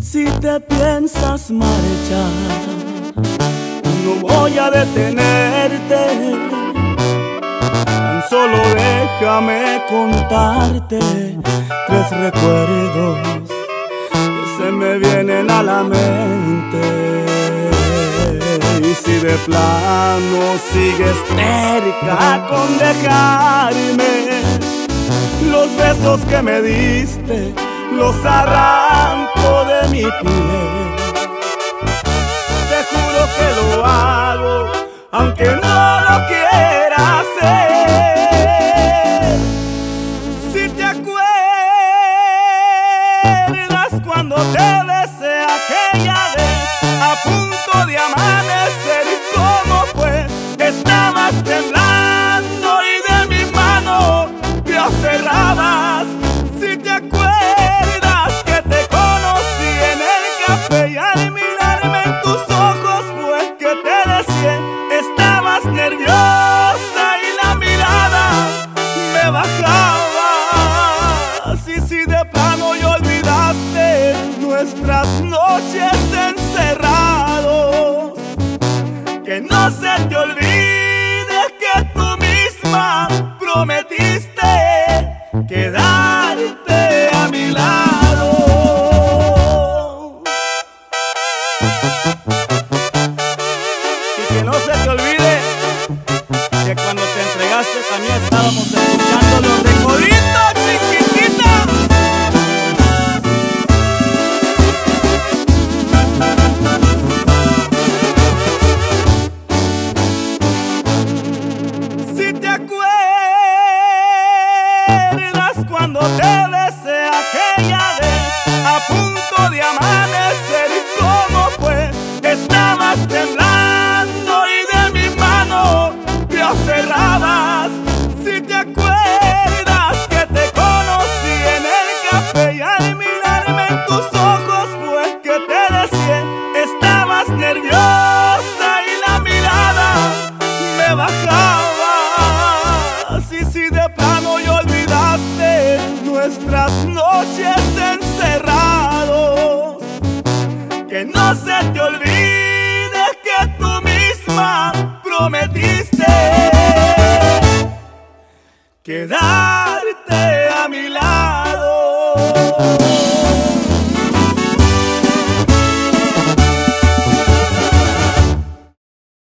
Si te piensas marchar, no voy a detenerte. Tan solo déjame contarte tres recuerdos que se me vienen a la mente. Y si de plano sigues cerca con dejarme, los besos que me diste los arranco de mi piel. Te juro que lo hago, aunque no lo quiera te besé aquella vez, a punto de amanecer, ¿cómo fue? Estabas temblando y de mi mano te aferrabas. Si te acuerdas que te conocí en el café y al mirarme en tus ojos fue que te deseé. Estabas nerviosa y la mirada me bajaba. Si, si de plano y olvidaste nuestras noches encerrados. Que no se te olvide que tú misma prometiste quedarte a mi lado. Y que no se te olvide que cuando te entregaste también estábamos escuchando los recoditos, te acuerdas que te conocí en el café y al mirarme en tus ojos fue que te deseé. Estabas nerviosa y la mirada me bajaba. Si, si de plano y olvidaste nuestras noches encerrados. Que no se te olvide que tú misma prometiste quedarte